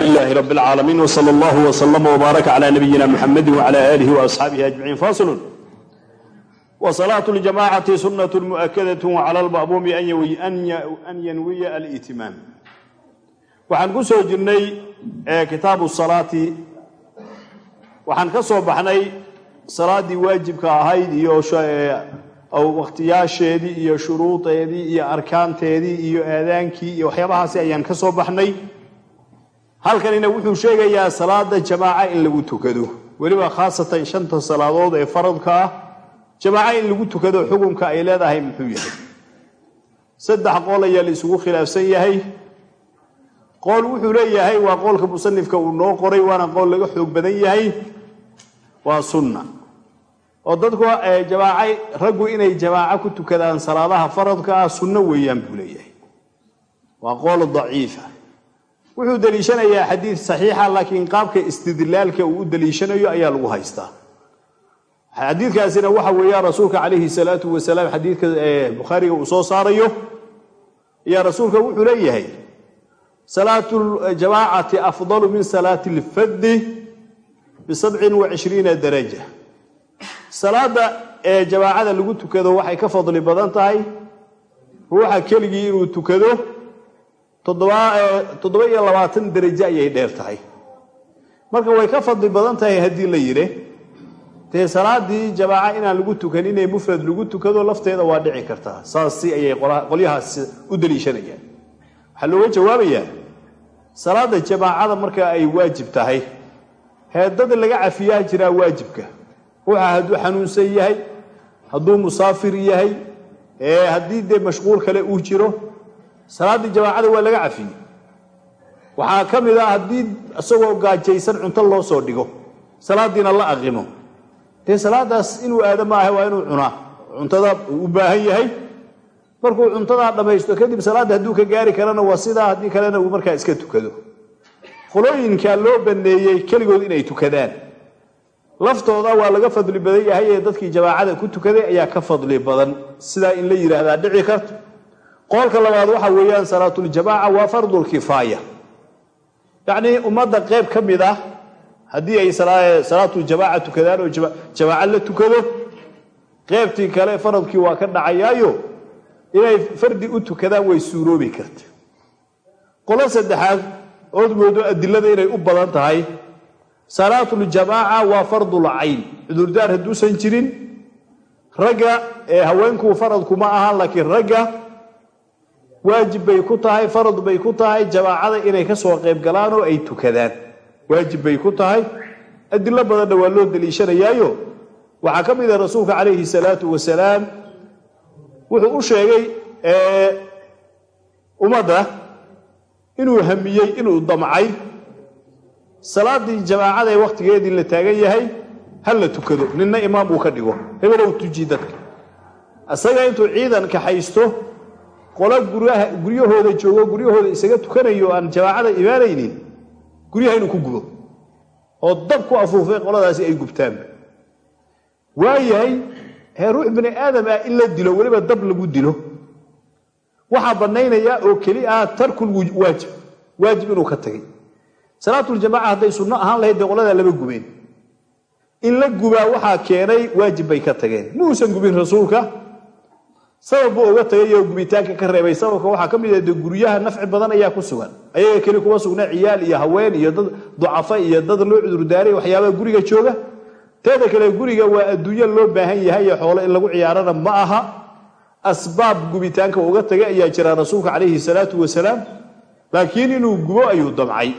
لله رب العالمين وصلى الله وسلم وبارك على نبينا محمد وعلى آله وأصحابه أجمعين فاصل وصلاة الجماعة سنة مؤكدة وعلى المأموم أن ينوي الإتمام waxaan ku soo jirnay kitaabu salaati waxaan ka soo baxnay salaaddii waajibka ahayd iyo wakhtiyaasheedii iyo shuruudeedii iyo arkaanteedii iyo aadaankii iyo waxyaabahaasi ayaan ka soo baxnay halkanina wuxuu sheegayaa salaada jamaaca in lagu tukado. Weliba khaasatan shanta salaadood ee faradka ah jamaaca in lagu tukado xukunka ay leedahay muxuu yahay. Saddex qool ayaa la isugu khilaafsan yahay. Qool wuxuu leeyahay waa qoolka musanifka uu noo qoray waana qool laga xoog badan yahay. Waa sunna. Oo dadku jamaacay raggu inay jamaaco ku tukadaan salaadaha faradka ah sunno weeyaan buu leeyahay. Waa qool daciifa wuxuu deliishanayaa xadiid saxiixa laakiin qaabka istidlaalka uu u deliishanayo ayaa lagu haystaa. Xadiidkaasina waxa weeyaan rasuulka calayhi salaatu wasalaam xadiidka bukhaariga uu soo saarayo ayaa rasuulka wuxuu leeyahay salaatu ljamaacati afdalu min salaati lfaddi bisabcin wa cishriina daraja. Salaada ee jamaacada lagu tukado waxay ka fadli badan tahay ruuxa keligii inuu tukado toddoba iyo labaatan darajo ayay dheer tahay. Marka way ka fadli badan tahay haddii la yidhi dee salaadii jamaaca inaan lagu tukan inay mufrad lagu tukado lafteeda waa dhici kartaa. Saasi ayay qolyahaas u daliishanayaan waxaa looga jawaabayaa salaada jamaacada marka ay waajib tahay heedada laga cafiyaa jiraa waajibka. Ruuxa hadduu xanuunsan yahay hadduu musaafir yahay haddii dee mashquul kale uu jiro salaaddii jamaacada waa laga cafiyey waxaa ka mid ah haddii isagoo gaajaysan cunto loo soo dhigo salaadiina la aqimo dee salaadaas inuu aado maaha waa inuu cunaa. Cuntada uu u baahan yahay. Markuu cuntadaa dhammaysto kadib salaadda hadduu ka gaari karana waa sidaa haddii kalena uu markaa iska tukado. Qolooyinka loo baneeyey keligood inay tukadaan. Laftooda waa laga fadli badan yahay ee dadkii jamaacada ku tukaday ayaa ka fadli badan. Sidaa in la yidhaahdaa dhici karto qoolka labaad waxa weeyaan salaatuljamaaca waa fardulkifaaya yacnii ummadda qeyb ka mid ah haddii ay salaatuljamaaca tukadaan oo jamaaco la tukado qeybtii kale faradkii waa ka dhacayaayo inay fardi u tukadaan way suuroobi karta. Qolo saddexaad ood moodo adilada inay u badan tahay salaatuljamaaca waa fardul cayn. Cudurdaar hadduusan jirin ragga ee haweenkuu faradku ma ahaan laakiin ragga waajib bay ku tahay farad bay ku tahay jamaacada inay ka soo qayb galaan oo ay tukadaan. Waajib bay ku tahay. Adilo badanna waa loo daliishanayaayo. Waxaa ka mid ah rasuulka calayhi salaatu wasalaam wuxuu u sheegay ummadda inuu hamiyey inuu damcay. Salaadii jamaacada ee wakhtigeedii la taagan yahay ha la tukado ninna imaam uu ka dhigo. Hebelow tuji dadka. Isaga intuu ciidanka haysto qolo guryahooda joogo guryahooda isaga tukanayo aan jamaacada imaanaynin guryaha inuu ku gubo. Oo dab ku afuufay qoladaasi ay gubtaanba waayahay hee ruux bini aadam ah in la dilo weliba dab lagu dilo. Waxaa bannaynayaa oo keli ah tarkul waajib waajib inuu ka tagay. Salaatuljamaaca hadday sunno ahaan lahayd dee qoladaa lama gubeen. In la gubaa waxaa keenay waajib bay ka tageen. Muusan gubin rasuulka sabab uga tagay oo gubitaanka ka reebay. Sababka waxaa ka mid ah de guryaha nafci badan ayaa ku sugan. Ayaga keli kuma sugna ciyaal iyo haween iyo dad ducafa iyo dad loo cudurdaaray waxyaabaha guriga jooga. Teeda kale guriga waa adduunyo loo baahan yahay iyo xoolo in lagu ciyaarana ma aha. Asbaab gubitaanka uga tagay ayaa jira rasuulka calayhi salaatu wasalaam laakiin inuu gubo ayuu damcay.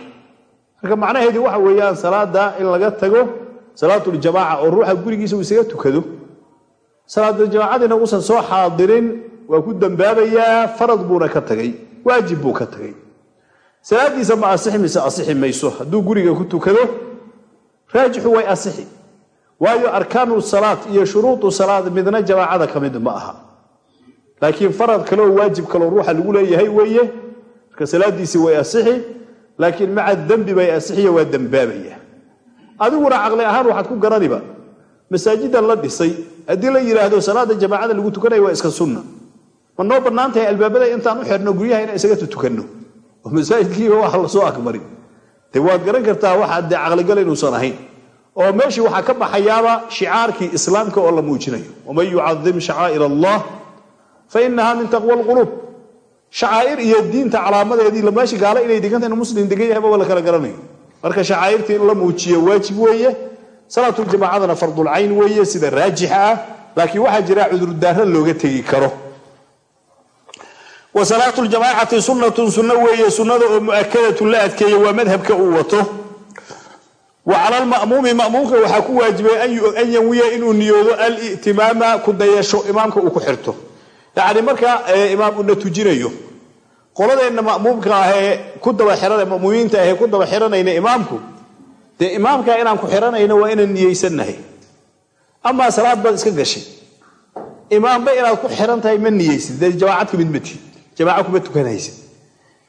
Marka macnaheedii waxa weeyaan salaada in laga tago salaatuljamaaca oo ruuxa gurigiisa uu isaga tukado salaatuljamaacadiina uusan soo xaadirin waa ku dambaabayaa farad buuna ka tagay waajib buu ka tagay. Salaadiisa ma asixi mise asixi mayso hadduu guriga ku tukado raajixu way asixi. Waayo arkaanu salaad iyo shuruudu salaad midna jamaacada ka mid ma aha. Laakiin farad kaleoo waajib kaloo ruuxa lagu leeyahay weeye. Marka salaadiisii way asixi laakiin maca dembi bay asixiya waa dembaabaya adiguna caqli ahaan waxaad ku garaniba masaajidan la dhisay. Haddii la yidhaahdo salaada jamaacada lagu tukanaya waa iska sunna. Ma noo bannaan tahay albaabada intaan u xirno guryaha inaan isaga tukanno. Oo masaajidkiiba waxa la soo akbarin de waad garan kartaa waxaa dee caqligal inuusan ahayn. Oo meeshii waxaa ka baxayaaba shicaarkii islaamka oo la muujinayo. Waman yucadim shacaa'ir allah fa inaha min taqwa lquluub shacaa'ir iyo diinta calaamadeedii meeshii gaalo inay deganta in muslim degan yahay maba la kala garanayo. Marka shacaa'irtii in la muujiyo waajib weeye salaatuljamaacadana fardulcayn weeye sida raajixa ah laakiin waxaa jira cudurdaara looga tegi karo. Wa salaatu ljamaacati sunnatun sunno weeye sunnada oo mu'akadatun la adkeeya waa madhabka wato. Wa cala alma'muumi ma'muumka waxaa ku waajibay an yanwiya inuu niyoodo alitimaama ku dayasho imaamka uu ku xirto. Yacni marka imaam una tujinayo qoladeenna ma'muumka ah ee ku daba xiran ma'muumiinta ahee ku daba xiranayna imaamku dee imaamka inaan ku xiranayno waa inaan niyeysannahay. Amaa salaad baad iska gashay. Imaamba inaad ku xiran tahay ma niyeysid. Dee jamaacad ka mid matid jamaaco kuma tukanaysid.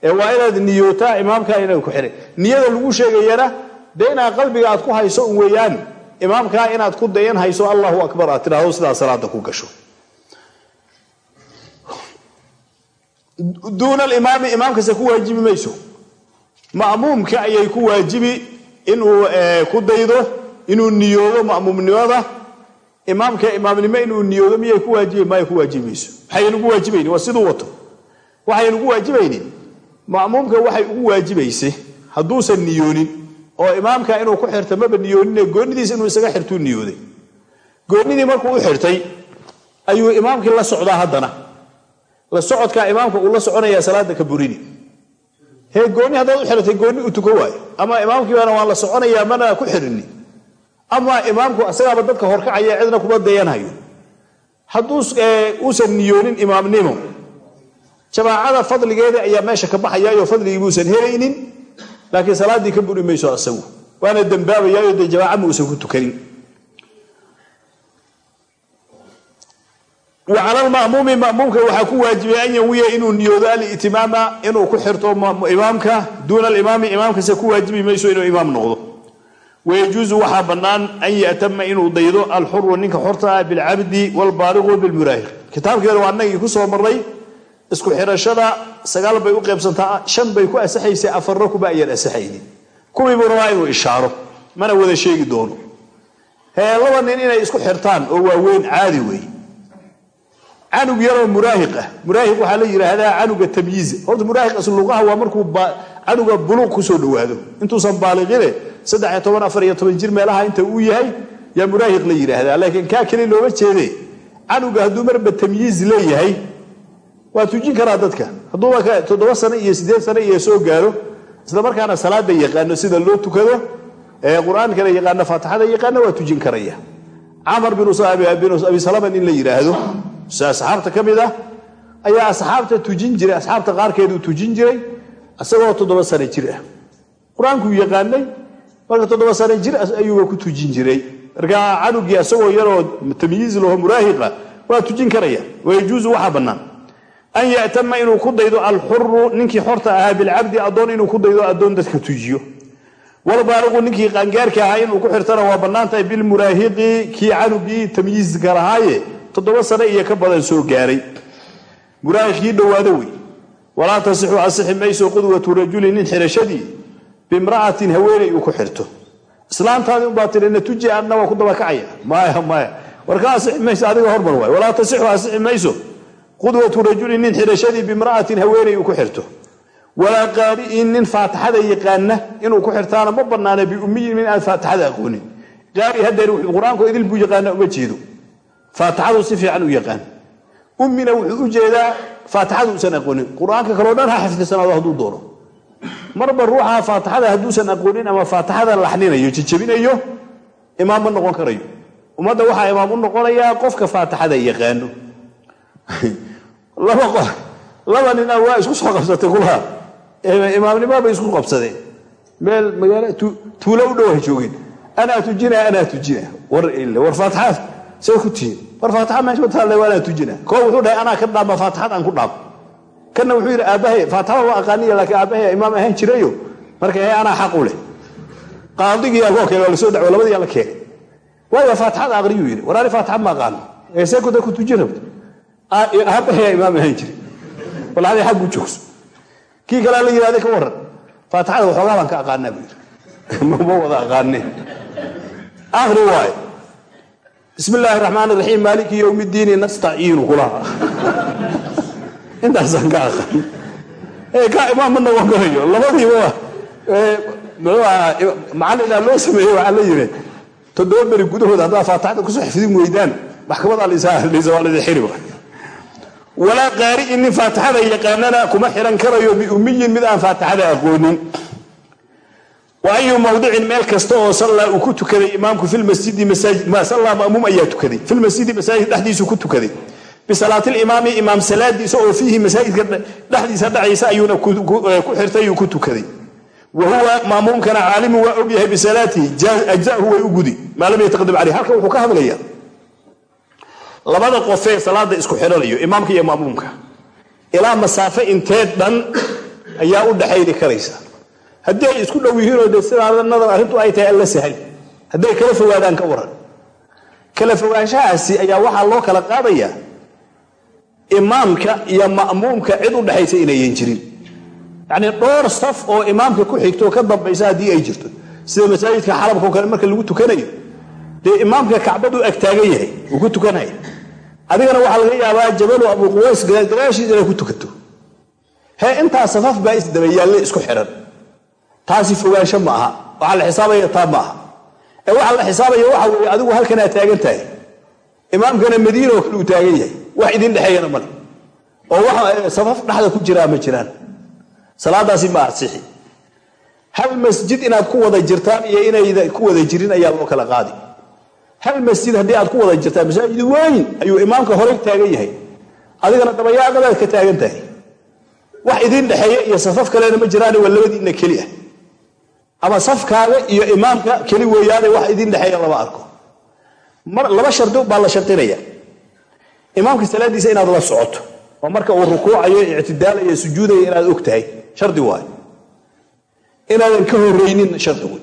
Ee waa inaad niyootaa imaamka inaad ku xiran niyada lagu sheegayana dee inaad qalbiga aad ku hayso un weeyaan imaamkaa inaad ku dayan hayso allahu akbar aad tidhaahdo sidaa salaada ku gasho. Duuna alimaami imaamkase ku waajibi mayso. Ma'muumka ayay ku waajibi inuu ku daydo inuu niyoodo ma'muumnimada imaamka imaamnimo inuu niyoodo miyay ku waajibi maya ku waajibi mayso waxaynu ugu waajibayni waa siduu wato. Waxaynu ugu waajibaynin ma'muumka waxay ugu waajibaysay hadduusan niyoonin oo imaamka inuu ku xirta maba niyooninee goonidiisa inuu isaga xirtuu niyooday. Goonidii markuu u xirtay ayuu imaamkii la socdaa haddana. La socodkaa imaamka uu la soconayaa salaada ka burini. Hee gooni haddaad u xiratay gooni u tuko waayo ama imaamkiibana waan la soconayaa mana ku xirini ama imaamku asagaaba dadka horkacaya cidna kuma hadduu uusan niyoonin imaamnimo jamaacada fadligeeda ayaa meesha ka baxayaayo fadligii buusan helaynin laakiin salaaddii ka buri mayso asagu. Waana dembaabayaayo dee jamaaca ma uusan ku tukanin wa cala alma'muumi ma'muumka waxaa ku waajibay an yanwiya inuu niyoodo alitimaama inuu ku xirto imaamka duuna alimaami imaamkase ku waajibi mayso inuu imaam noqdo. Wayajuusu waxaa bannaan an ya'tama inuu daydo alxuru ninka xorta ah bilcabdi waalbaaliqu bilmuraahiq kitaabkeeda waa annagii ku soo marray isku xirashada sagaal bay u qaybsantaa shan bay ku asaxaysay afarna kuma ayaan asaxaynin. Kuwiibuu rabaa inuu ishaaro mana wada sheegi doono. Laba nin inay isku xirtaan oo waaweyn caadi weeye canug yaroo muraahiq ah. Muraahiq waxaa la yidhaahdaa canuga tamyiiza horta muraahiq asluqaha waa markuu canuga buluuq ku soo dhawaado intuusan baaliqine saddex iyo toban afar iyo toban jir meelaha inta uu yahay yaa muraahiq la yidhaahdaa. Laakiin kaa keli looma jeede canuga hadduu marba tamyiiz leeyahay waa tujin karaa dadka. Hadduuba toddoba sano iyo siddeed sano iyo soo gaaro isla markaana salaada yaqaano sida loo tukado ee qur'aankana yaqaano faatixada yaqaano waa tujin karaya. Camar binu abi salama nin la yidhaahdo asxaabta ka mid ah ayaa asxaabta tujin jiray asxaabta qaarkeeduu tujin jiray isagoo toddoba sano jir ah. Qur'aankuu yaqaanay marka toddoba sano jir ayuuba ku tujin jiray. Markaa canugii isagoo yaroo tamyiiz laho muraahiqa waa tujin karaya. Wayajuusu waxaa bannaan. An ya'tama inuu ku daydo alxuru ninkii xorta ahaa bilcabdi addoon inuu ku daydo addoon dadka tujiyo. Walbaaliqu ninkii qaangaarka ahaa inuu ku xirtana waa bannaan tahay bilmuraahiqi kii canugii tamyiizka lahaaye toddoba sano iyo ka badan soo gaaray. Muraahiqkii dhowaado wey walaa tasixu asixi mayso qudwatu rajuli nin xirashadii bimra'atin haweeney uu ku xirto. Islaantaadii unbaa tiri na tuji adna waa ku dabakacaya. Maya maya warka asixi mayso adiga hormar waay walaa tasixu asixi mayso qudwatu rajulin nin xirashadii bimra'atin haweeney uu ku xirto. Walaa qaari'in nin faatixada yaqaana inuu ku xirtaana ma bannaana biummiyin min aan faatixada aqoonin. Qaari hadeer qur'aanku idil buu yaqaana uma jeedo faatixadu si fiican u yaqaan. Ummina wuxuu u jeedaa faatixadu usan aqoonin. Qur'aanka kaleo dhan ha xifdisanaado hadduu doono marba ruuxa faatixada hadduusan aqoonin ama faatixada laxninayo jejebinayo imaam ma noqon karayo. Ummadda waxaa imaam u noqonayaa qofka faatixada yaqaano. Laba nina waa isku soo qabsatay kulaha. Imaamnimo isku qabsadeen. Meel magaalo tuulo u dhow joogeen anaa tujina anaa tujina war faatixaad say ku tihiin war faatixa meesha taalla waa anaa tujina koo wuxuu dhahay anaa ka dhaama faatixad aan ku dhaamo kana wuxuu yidhi aabbahay faatixada waa aqaaniya laakiin aabbahay imaam ahaan jirayo. Marka he anaa xaq u leh. Qaadigii agoo kale waa la soo dhaco labadii la keenay. Waayo faatixada aqriyuu yidhi war ani faatixa ma aqaano. Ee see kuda ku tujin rabta aabbahay imaam ahaan jiray wal adi xaggu joogso. Kii kalea la yidhahday ka waran faatixada waxoogaa baan ka aqaanaa buu yidhi. Ma wada aqaaneen akhri waayo bismi illaahi raxmaan raxiim maaliki yowmi ddiini nastaciinu kulaha intaasaan ka aqaan. Ka imaam ma noqon karayo. Labadiiba muxuu ahaa macallinaa loo sameeyey waxaa la yidhi toddoba beri gudahood haddaad faataxda ku soo xifdin weydaan. Maxkamadaa laysa waa laydin xiri walaa qaari'in nin faatixada yaqaanana kuma xiran karayo biummiyin mid aan faatixada aqoonin wa ayu mawdicin meel kasta oo sallaa uu ku tukaday imaamku sallaa ma'muum ayaa tukaday. Filmasjidi masaajid dhexdiisu ku tukaday. Bisalaatil-imaami imaam salaadiisa oo fiihi masaajidka dhexdiisa dhacaysa ayuuna ku xirtay uu ku tukaday. Wa huwa maamuumkana caalimu waa og yahay bisalaatihi ajzahu way u gudi. Maa lam yataqadam caleyh halkan wuxuu ka hadlayaa. Labada qofee salaada isku xidhanayo imaamka iyo maamuumka ilaa masaafo inteed dhan ayaa u dhaxayni karaysa haddii ay isku dhow yihiinoo de sidaa nadar arrintu ay tahay alla sahal. Hadday kala fogaadaan ka waran. Kala fogaanshahaasi ayaa waxaa loo kala qaadayaa imaamka iyo ma'muumka cid u dhexaysa inayan jirin. Yacnii dhowr saf oo imaamka ku xigto ka dambaysa haddii ay jirto. Sida masaajidka xalabka oo kale marka lagu tukanayo dee imaamka kacbadu ag taagan yahay uu ku tukanaya adigana waxaa laga yaabaa jabalu abu quways gadaashiis inay ku tukato. Hee intaa safaf baa isdabayaalle isku xidhan taasi fogaansho ma aha waxaa la xisaabaya taa ma aha ee waxaa la xisaabaya waxa weeye adigu halkanaa taagan tahay. Imaamkana madiina oo kale uu taagan yahay. Wax idin dhexeeyana male oo wax safaf dhexda ku jiraa ma jiraan. Salaadaasi ma asixi. Hal masjid inaad ku wada jirtaan iyo inayda ku wada jirin ayaa loo kala qaadi. Hal masjid haddii aad ku wada jirtaan masaajid weyn ayuu imaamka horey taagan yahay. Adigana dabayaaqadaad ka taagan tahay. Wax idin dhexeeya iyo safaf kalena ma jiraan waa labadiinna keli ah ama safkaaga iyo imaamka keli weeyaane wax idin dhexeeya lama arko. Laba shardi baa la shardinaya imaamka salaadiisa inaad la socoto oo marka uu rukuucayo ictidaalayo sujuudayo inaad og tahay shardi waayo. Inaadan ka horeynin shardi wey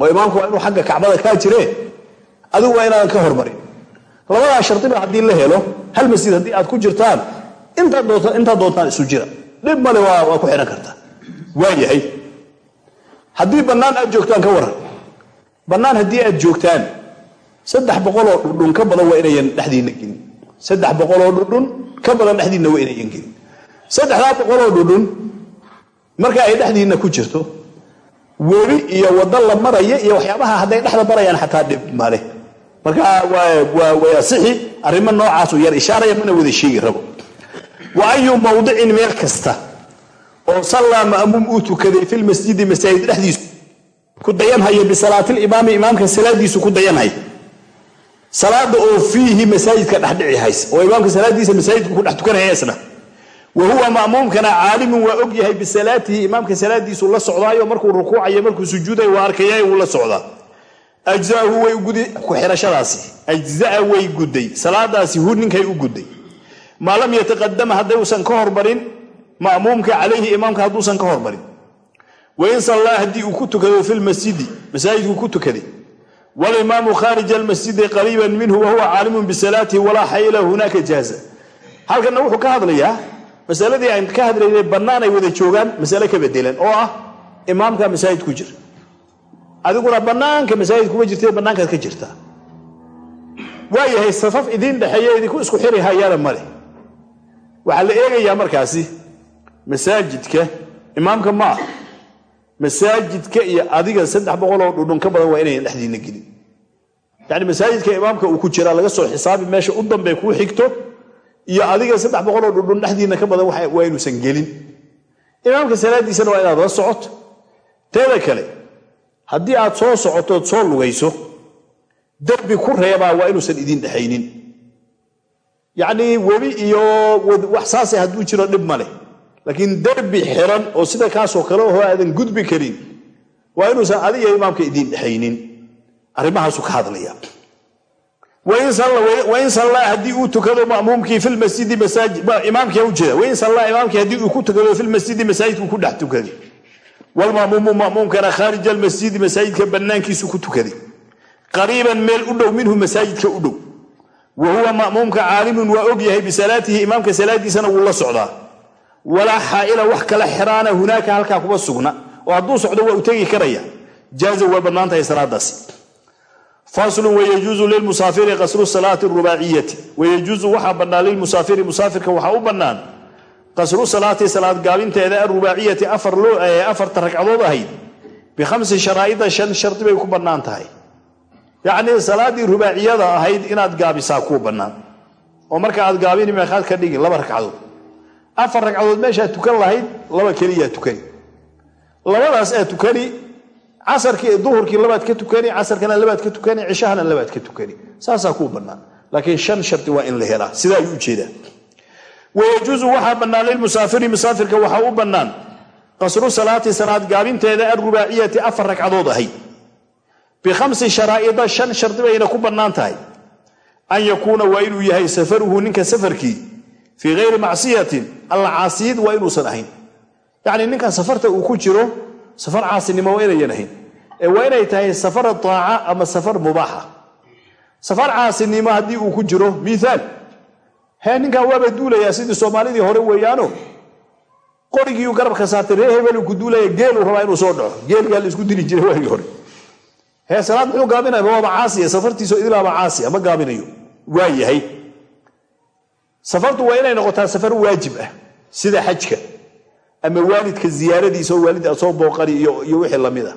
oo imaamku waa inuu xagga kacbada kaa jiree adigu waa inaadan ka hormarin. Labadaa shardiba haddii la helo hal masjid haddii aad ku jirtaan intaad doontaan isu jira. Dhib male waa ku xidhan kartaa waa yahay haddii bannaan aad joogtaan ka waran. Bannaan haddii aad joogtaan saddex boqoloo dhudhun ka badan waa inayan dhexdiinna gelin. Saddex boqoloo dhudhun ka badan dhexdiinna waa inayan gelin. Saddexdaa boqoloo dhudhun marka ay dhexdiinna ku jirto webi iyo waddo la maraya iyo waxyaabaha hadday dhexda marayaan xataa dhib male marka way asixi arrimo noocaasu yar ishaaraya mana wada sheegi rabo. Wa ayu mawdicin meel kasta oo sallaa ma'muum uu tukaday filmasjidi masaajid dhexdiisu ku dayanhaya bisalaatil-imaami imaamka salaadiisu ku dayanhaya salaada oo fiihi masaajidka dhexdhici haysa oo imaamka salaadiisa masaajidku ku dhex tukanaya isna wa huwa ma'muumkana caalimun waa og yahay bisalaatihi imaamka salaadiisu la socdaayo markuu rukuucayo markuu sujuuday waa arkaya wuu la socdaa. Ajzaahu way gudi ku ajzaa way gudday salaadaasi hu ninkay u gudday maa lam yataqadama haddayuusan ka hormarin ma'muumka calayhi imaamka hadduusan ka hormarin. Wain sallaa haddii uu ku tukado fi lmasjidi masaajidku ku tukaday walimaamu khaarija almasjidi qariiban minhu wahuwa caalimun bisalaatihi walaa xayla hunaaka jaaza. Halkanna wuxuu ka hadlayaa masaladii aan ka hadlaynay bannaan ay wada joogaan masale ka bedelan oo ah imaamka masaajid ku jira adiguna bannaanka masaajid kuma jirta bannaankaad ka jirtaa waa yahay safaf idiin dhexeeya idinku isku xiri hayaana male waxaa la eegayaa markaasi masaajidka imaamka ma ah masaajidka iyo adiga saddex boqoloo dhudhun ka badan waa inayan dhexdiinna gelin. Yacni masaajidka imaamka uu ku jiraa laga soo xisaabi meesha u dambee kuu xigto iyo adiga saddex boqoloo dhudhun dhexdiinna ka badan waa inuusan gelin. Imaamka salaadiisana waa inaad la socoto teeda kale haddii aad soo socotood soo lugayso derbi ku reebaa waa inuusan idiin dhexaynin. Yacnii webi iyo wax saase hadduu jiro dhib ma leh laakiin derbi xiran oo sida kaasoo kale oho aadan gudbi karin waa inuusan adiga imaamka idiin dhexaynin. Arrimahaasu ka hadlaya. Wain sallaa haddii uu tukado mamuumkii filmasjidi imaamkii ujeeda wain sallaa imaamkii haddii uu ku tukado filmasjidi masaajidku ku dhex tukaday walmamuumu mamuumkana khaarija almasjidi masaajidka bannaankiisu ku tukaday qariiban meel u dhow minhu masaajidka u dhow. Wa huwa ma'muumka caalimun waa og yahay bisalaatihi imaamka salaadiisana wuu la socdaa walaa xaa'ila wax kala xiraana hunaaka halkaa kuma sugna oo hadduu socdo waa u tegi karaya. Jaaza waa bannaan tahay salaadaasi faslun wayajuuzu lilmusaafiri qasru salaati rubaaciyati. Wayajuuzu waxaa bannaan lilmusaafiri musaafirka waxaa u bannaan qasru salaati salaad gaabinteeda arubaaciyati afarta ragcadood ahayd. Bikhamsi sharaa'ida shan shardi bay ku bannaan tahay. Yacnii salaaddii rubaaciyada ahayd inaad gaabisaa kuu bannaan. Oo marka aad gaabini meeqaad ka dhigin laba ragcadood afar ragcadood meeshaad tukan lahayd laba keliyaa tukani. Labadaas aad tukani casarkii duhurkii labaad ka tukani casarkana labaad ka tukani cishahana labaad ka tukani. Saasaa kuu bannaan. Laakiin shan shardi waa in la helaa. Sidaa u jeedaa wayajuusu waxaa bannaan lilmusaafiri musaafirka waxaa u bannaan qasru salaati salaad gaabinteeda arubaaciyati afar ragcadood ahayd bikhamsi sharaa'ida shan shardi bayna ku bannaan tahay. An yakuuna waa inuu yahay safaruhu ninka safarkii fii hayri macsiyatin alla caasiyid waa inuusan ahayn. Yacni ninkan safarta uu ku jiro safar caasinimo waa inayan ahayn. Ee waa inay tahay safar daaca ama safar mubaaxa. Safar caasinimo haddii uu ku jiro miaal hee ninkan waaba duulayaa sidii soomaalidii hore weeyaano. Qorigiiu garabka saartay ree hebel ku duulaya geeluu rabaa inuu soo dhaco. Geelgaa la isku dili jiray waagii hore. Hee salaad muxuu gaabinaya waaba caasiya safartiiso idilaaba caasiya ma gaabinayo waa safartu waa inay noqotaa safar waajib ah sida xajka ama waalidka ziyaaradiisa oo waalid aad soo booqani iyo wixii la mid ah.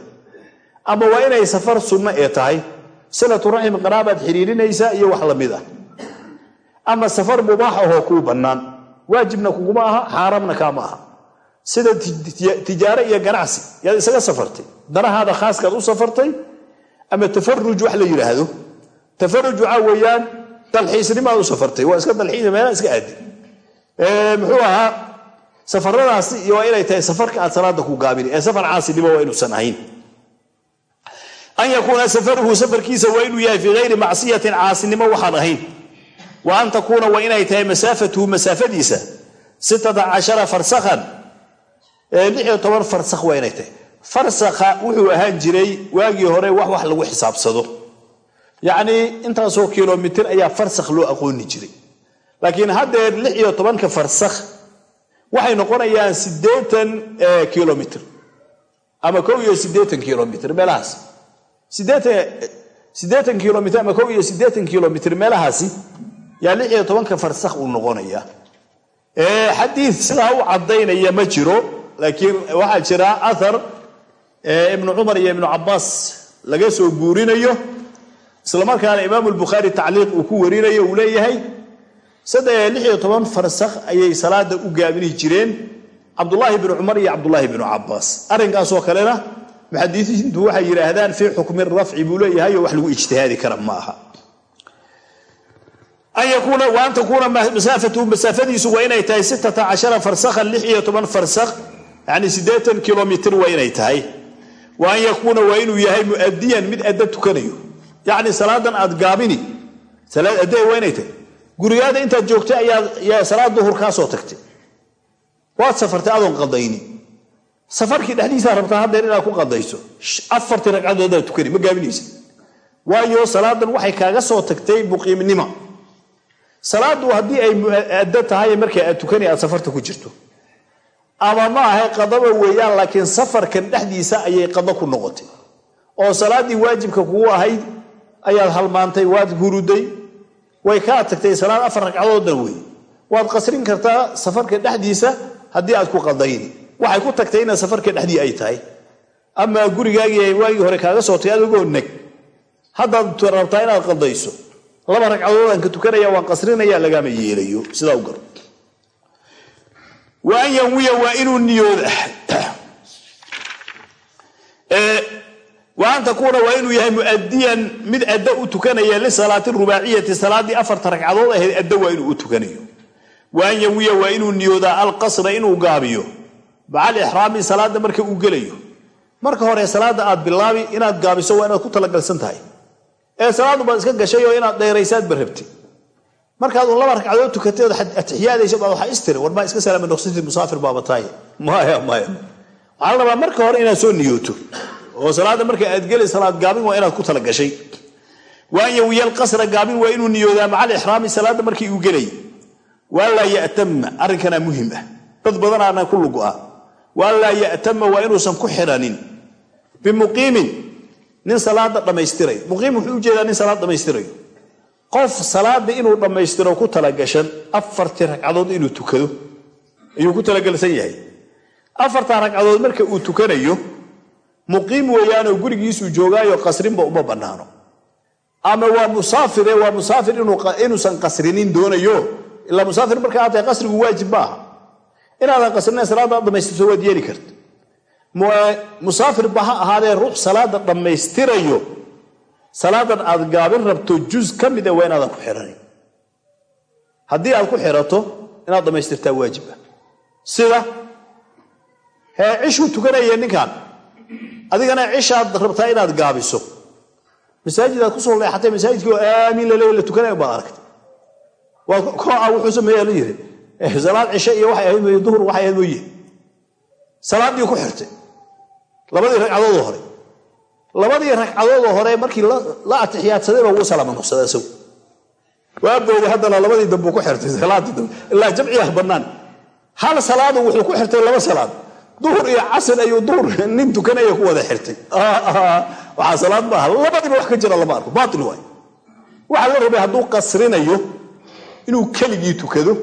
Ama waa inay safar sunno ee tahay silatu raxim qaraabaad xiriirinaysaa iyo wax la mid ah. Ama safar mubaax ahoo kuu bannaan waajibna kuguma aha xaaraamna kaama aha. Sida tijaaro iyo ganacsi yaad isaga safartay danahaada khaaskaad u safartay ama tafaruj wax la yidhaahdo tafaruj waxaa weeyaan dalxiisnimaad u safartay. Waa iska dalxiis meelaa iska aadi. Muxuu ahaa safaradaasi waa inay tahay safarka aad salaada ku gaabini ee safar caasinimo waa inuusan ahayn. An yakuuna safaruhu safarkiisa waa inuu yahay fii hayri macsiyatin caasinimo waxaan ahayn. Wa an takuuna waa inay tahay masaafatuhu masaafadiisa toban farsakh waa inay tahay. Farsakha wuxuu ahaan jiray waagii hore wax wax lagu xisaabsado yacnii intaasoo kilomitir ayaa farsakh loo aqooni jiray. Laakiin haddeer lix iyo tobanka farsakh waxay noqonayaan siddeetan kilomitr ama kow iyo siddeetan kilomitr meelahaas siddeetan kilomitr ama kow iyo siddeetan kilomitr meelahaasi yaa lix iyo tobanka farsakh uu noqonaya xadiid sidaa u caddaynaya ma jiro laakiin waxaa jira athar ibnu cumar iyo ibnu cabaas laga soo guurinayo islamarkaana imaamu lbukhaari tacliiq uu ku warinayo uu leeyahay farsakh ayay salaada u gaabini jireen cabdulaahi bnu cumar iyo cabdulaahi bnu cabaas arrinkaasoo kalena muxadisiintu waxay yidhaahdaan fii xukmi rafci buu leeyahay oo wax lagu ijtihaadi kara ma aha. An takuuna masaafatuhu masaafadiisu waa inay tahay siddeetan kilomitr waa inay tahay. Wa an yakuuna waa inuu yahay muadiyan mid adda tukanayo yacni salaadan aad gaabini salaad adda waa gurigaada intaad joogtay ayaa salaad duhur kaa soo tagtay. Waad safartay adoon qadayni safarkii dhexdiisaa rabtaa haddeer inaad ku qadayso. Afartii ragcadoodaad tukani ma gaabinaysa. Waayo salaadan waxay kaaga soo tagtay muqiimnima salaadu haddii ay muaddo tahay markaa aad tukani aad safarta ku jirto. Ama ma ahay qadaba weeyaan laakiin safarkan dhexdiisa ayay qado ku noqotay. Oo salaaddii waajibka kugu ahayd ayaad halmaantay waad huruday way kaa tagtay salaad afar ragcadoodan wey. Waad qasrin kartaa safarka dhexdiisa haddii aad ku qadayni waxay ku tagtay ina safarka dhexdii ay tahay. Ama gurigaagii waagii hore kaaga sootay adigoo neg. Haddaad rabtaa inaad qadayso laba ragcadoodaan ka tukanaya waan qasrinaya lagama yeelayo. Sidaa u garo wa an yanwiya waa inuu niyooda wa an takuuna waa inuu yahay muadiyan mid adda u tukanaya lisalaati rubaaciyati salaaddii afarta ragcadood ahayd adda waa inuu u tukanayo. Wa an yanwiya waa inuu niyoodaa alqasra inuu gaabiyo. Macal ixraami salaada marka uu gelayo. Marka hore salaada aad bilaabi inaad gaabiso waa inaad ku talagalsan tahay. Ee salaadu baad iska gashay oo inaad dheeraysaadba rabti. Markaad un laba ragcadood tukatay ood atixiyaadaysa baad waxaa istiri war maa iska salaama noqsati musaafir baaba tahay. Maya maya waxaa la rabaa marka hore inaad soo niyooto oo salaada marka aad geli salaad gaabin waa inaad ku talagashay wa an yawiya alqasra gaabin waa inuu niyoodaa macal ixraami salaada markii uu gelay. Waa laa ya'tama arrinkanaa muhiim ah. Dad badanaana ku lugu ah. Waa laa ya'tama waa inuusan ku xidhanin bimuqiimin nin salaada dhammaystiray. Muqiim wuxuu u jeedaa nin salaad dhammaystirayo qof salaada inuu dhammaystiro ku talagashan afartii ragcadood inuu tukado. Ayuu ku talagalsan yahay. Afartaa ragcadood marka uu tukanayo muqiim weeyaanoo gurigiisuu joogaayo qasrinba uma bannaano. Ama waa musaafire waa musaafir inuusan qasrinin doonayo. Ilaa musaafir markaa aad tahay qasrigu waajib ma aha. Inaadan qasrina salaada dhammaystirto waad yeeli karta musaafir ba ha ahaadee ruux salaada dhammaystirayo. Salaadan aad gaabin rabto juz ka mida waa inaadan ku xiranin haddii aad ku xirato inaad dhammaystirtaa waajib ah. Sida hee cishuu tukanaya ninkan adigana cishaad rabtaa inaad gaabiso. Masaajid aad ku soo leexatay masaajidkii oo aamiin lale la tukanaya baad aragtay. Waa kooca wuxuu sameeya la yiri salaad cishe iyo waxay ahayd mooye duhur waxay ahayd mooye. Salaaddii ku xirtay. Labadii ragcadoodoo hore. Labadii ragcadoodoo hore markii la atixiyaadsadayba wuu salaama nuqsada isagu waabooda haddana labadii dambuu ku xirtay salaadii dambe. Ilaa jamciah bannaan. Hal salaadu wuxuu ku xirtay laba salaad duhur iyo casr ayuu duhur nin tukanaya ku wada xirtay. Waxaa salaad maaha labadiiba wax ka jira lama arko. Baail waay. Waxaa la rabay hadduu qasrinayo inuu keligii tukado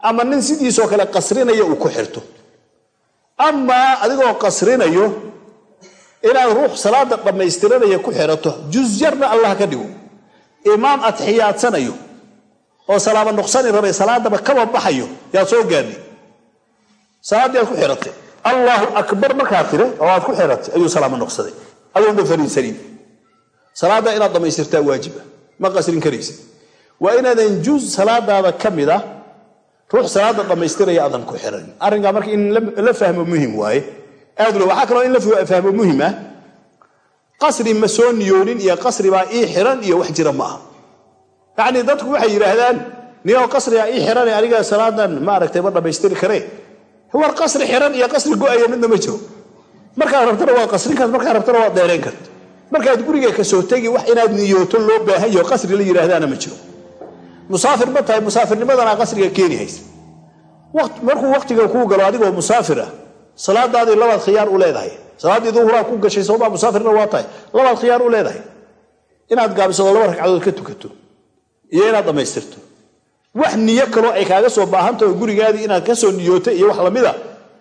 ama nin sidiisoo kale qasrinaya uu ku xirto. Amaa adigoo qasrinayo inaad ruux salaada dhammaystiranaya ku xirato juz yarna allah ka dhigo. Imaam atixiyaadsanayo oo salaama nuqsani rabay salaadaba kaba baxayo yaad soo gaadhay salaaddii aad ku xiratay allaahu akbar markaa tire oo aad ku xiratay ayuu salaama nuqsaday adoonba fariisanin salaadda inaad dhammaystirtaa waajiba ma qasrin karaysa waa inaadan juz salaadaada ka mid ah ruux salaada dhammaystiraya aadan ku xiranin arrinkaa marka in la fahmo muhiim waaye. Aad waxaa kaloo in la fahmo muhiim ah qasri ma soo niyoonin iyo qasri baa ii xiran iyo wax jira ma aha. Yacnii dadku waxay yidhaahdaan niyoo qasrigaa ii xirane aniga salaadan maaragtay ma dhammaystiri karee war qasri xiran iyo qasri go'aya midna ma jiro. Markaad rabtana waad qasrin karta markaad rabtana waad dheerayn karta markaad guriga ka soo tegi wax inaad niyooto loo baahan yaho qasri la yidhaahdaana ma jiro. Musaafir ma tahay musaafirnimadana qasriga keeni haysa. Markuu waktiga kuu galo adigoo musaafir ah salaadaadii labaad khiyaar u leedahay. Salaaddii duhuraa ku gashay sooma musaafirna waa tahay. Labaad khiyaar u leedahay. Inaad gaabisado laba ragcadood ka tukato iyo inaad dhammaystirto wax niyo kaloo ay kaaga soo baahantaho gurigaadii inaad ka soo niyooto iyo wax lamida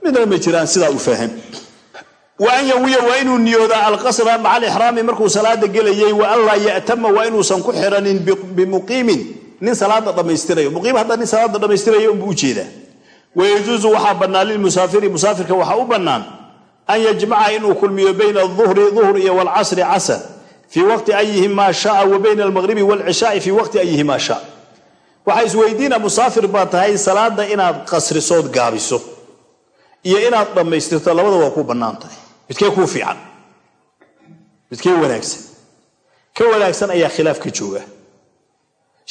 midna ma jiraan sidaa u faahan wa an yawiya waa inuu niyoodaa alqasra maca alixraami markuu salaada gelayay wa an laa ya'tama waa inuusan ku xiranin bimuqiimin nin salaada dhammaystirayo. Muqiim hadda nin salaada dhammaystirayo unbuu u jeedaa wayajuusu waxaa bannaan lilmusaafiri musaafirka waxaa u bannaan an yajmaca inuu kulmiyo bayna aduhri duhr iyo walcasri casr fii waqti ayihimaa shaa wa bayna almaqribi waalcishaai fii waqti ayihimaa shaa waxaa isweydiina musaafir baa tahay salaada inaad qasrisood gaabiso iyo inaad dhammaystirto labada waa ku bannaan tahay. Midkee kuu fiican? Midkee wanaagsan? Ka wanaagsan ayaa khilaaf ka jooga.